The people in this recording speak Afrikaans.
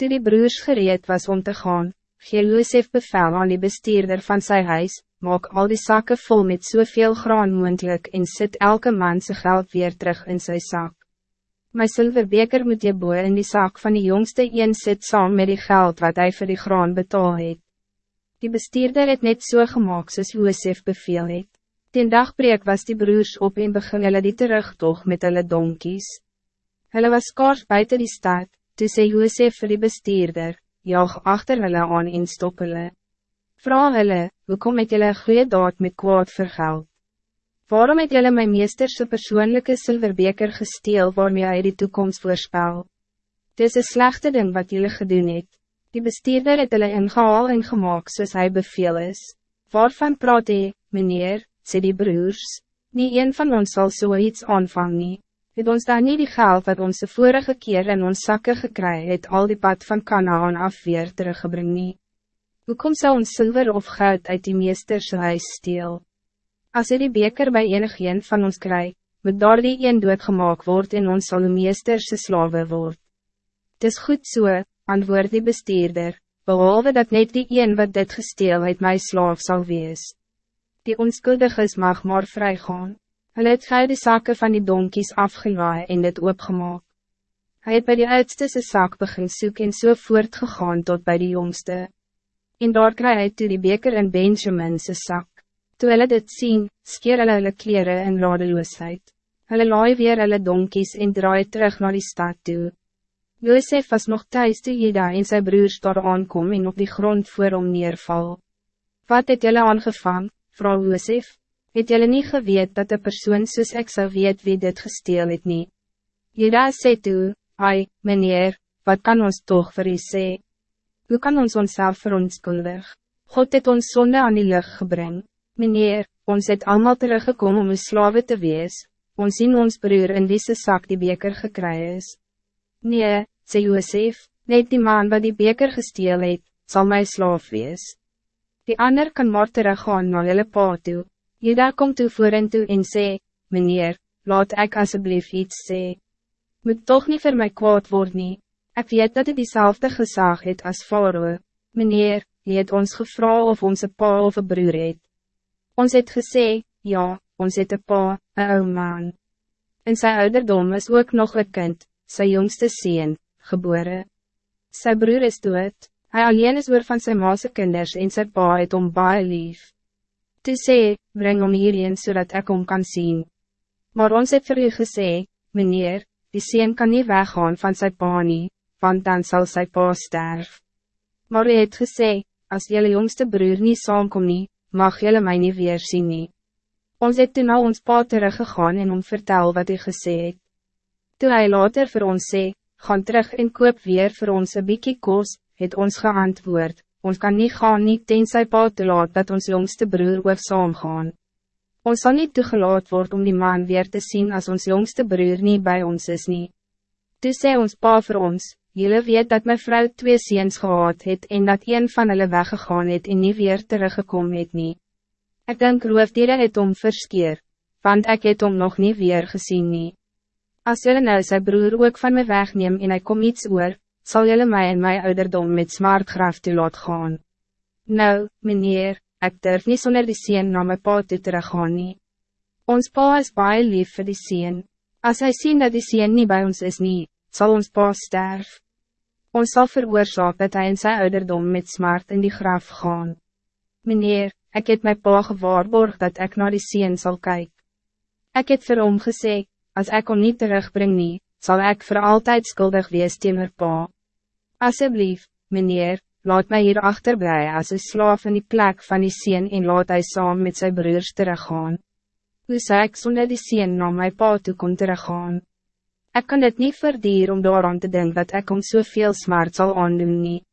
Toe die broers gereed was om te gaan, gee Josef bevel aan die bestuurder van zijn huis, maak al die zakken vol met soveel graan moendlik en sit elke man zijn geld weer terug in zijn zak. My zilverbeker moet je boe in die zak van die jongste een sit saam met die geld wat hij voor die graan betaal het. Die bestuurder het net so gemaakt soos Josef beveel het. Ten dagbreek was die broers op en begin hulle die terugtocht met hulle donkies. Hulle was kaars buiten die stad, toe sê Joosef vir die bestuurder, jaag achter hulle aan en stop hulle. Vraag hulle, hoekom het julle goede daad met kwaad vergeld? Waarom het julle my meesterse persoonlijke silverbeker gesteel waarmee hy die toekomst voorspel? Het is een slechte ding wat jullie gedoen het. Die bestuurder het hulle ingehaal en gemaakt soos hy beveel is. Waarvan praat hy, meneer, sê die broers, nie een van ons zoiets so aanvang nie het ons daar niet die geld wat onze vorige keer in ons zakken gekry het al die pad van Kanaan af weer teruggebring nie. Hoe kom zou ons zilver of goud uit die meesterse huis steel? Als hy die beker bij enig een van ons kry, moet daar die een doodgemaak word en ons sal die meesterse slawe word. Het is goed so, antwoord die bestuurder, behalve dat net die een wat dit gesteel uit my slaaf zal wees. Die onschuldiges mag maar vrygaan. Hulle het gauw die zaken van die donkies afgelaai en dit oopgemaak. Hij het bij die oudste sy zak begin soek en so voortgegaan tot bij die jongste. En daar kry hy toe die beker in Benjamin sy zak. Toe hulle dit sien, skeer hulle hulle kleren in radeloosheid. Hulle laai weer hulle donkies en draai terug naar die stad toe. Joseph was nog thuis toe Jeda en sy broers daar aankom en op die grond voor hom neerval. Wat het julle aangevang, vrouw Joseph? Het jullie niet geweet dat de persoon soos ek zou weet wie dit gesteel het nie? Jeda sê toe, ai, meneer, wat kan ons toch vir u sê? Hoe kan ons onszelf verontskuldig? God het ons zonde aan die lucht gebring. Meneer, ons het allemaal teruggekomen om een slawe te wees. Ons zien ons broer in deze zak die beker gekry is. Nee, sê Joseph, net die man wat die beker gesteel het, zal my slaaf wees. Die ander kan maar teruggaan na hulle pa toe. Jeda komt toe voor en toe en sê, meneer, laat ik alsjeblieft iets sê. Moet toch niet voor mij kwaad worden. nie. Ek weet dat het diezelfde gezag het als Faroe. Meneer, je het ons gevra of onze pa of een broer het. Ons het gesê, ja, ons het een pa, een ou man. En sy ouderdom is ook nog een kind, sy jongste sien, geboren. Sy broer is dood, hy alleen is oor van sy maase kinders en sy pa het om baie lief. Toe sê, breng om hierheen zodat ik om kan zien. Maar ons het vir u gesê, meneer, die sien kan niet weggaan van zijn pa nie, want dan zal zijn pa sterf. Maar u het gesê, als jelle jongste broer niet saamkom nie, mag jelle mij niet weer zien nie. Ons het toen al ons pa teruggegaan en om vertel wat hij gesê het. Toe hy later voor ons sê, gaan terug en koop weer voor ons een biekie koos, het ons geantwoord, ons kan niet gaan niet tenzij pa te laat dat ons jongste broer ook saam gaan. Ons zal niet toegelaat worden om die man weer te zien als ons jongste broer niet bij ons is nie. Toe sê ons pa voor ons, jullie weet dat mijn vrouw twee ziens gehad het en dat een van hulle weggegaan het en niet weer teruggekomen het nie. Ek denk roofdiere het om verskeer, want ik het om nog niet weer gezien nie. As jullie nou sy broer ook van me wegneem en hy kom iets oor, zal jullie mij en mijn ouderdom met smartgraf te laat gaan. Nou, meneer, ik durf niet zonder die sien naar mijn pa toe teruggaan nie. Ons pa is baie lief voor die sien. Als hij zien dat die sien niet bij ons is nie, zal ons pa sterf. Ons zal veroorzaak dat hij in zijn ouderdom met smart in die graf gaan. Meneer, ik heb mijn pa gewaarborg dat ik naar die sien zal kijken. Ik heb vir hom gesê, als ik hem niet terugbring nie, zal ik voor altijd schuldig wees tegen pa. Alsjeblieft, meneer, laat mij hier achterbij als een slaaf in die plek van die sien en laat hij saam met zijn broers teruggaan. Hoe zou ik zonder die sien naar mijn pa toe kon teruggaan? Ik kan het niet verdieren om daaraan te denken dat ik om zoveel smart zal aandoen niet.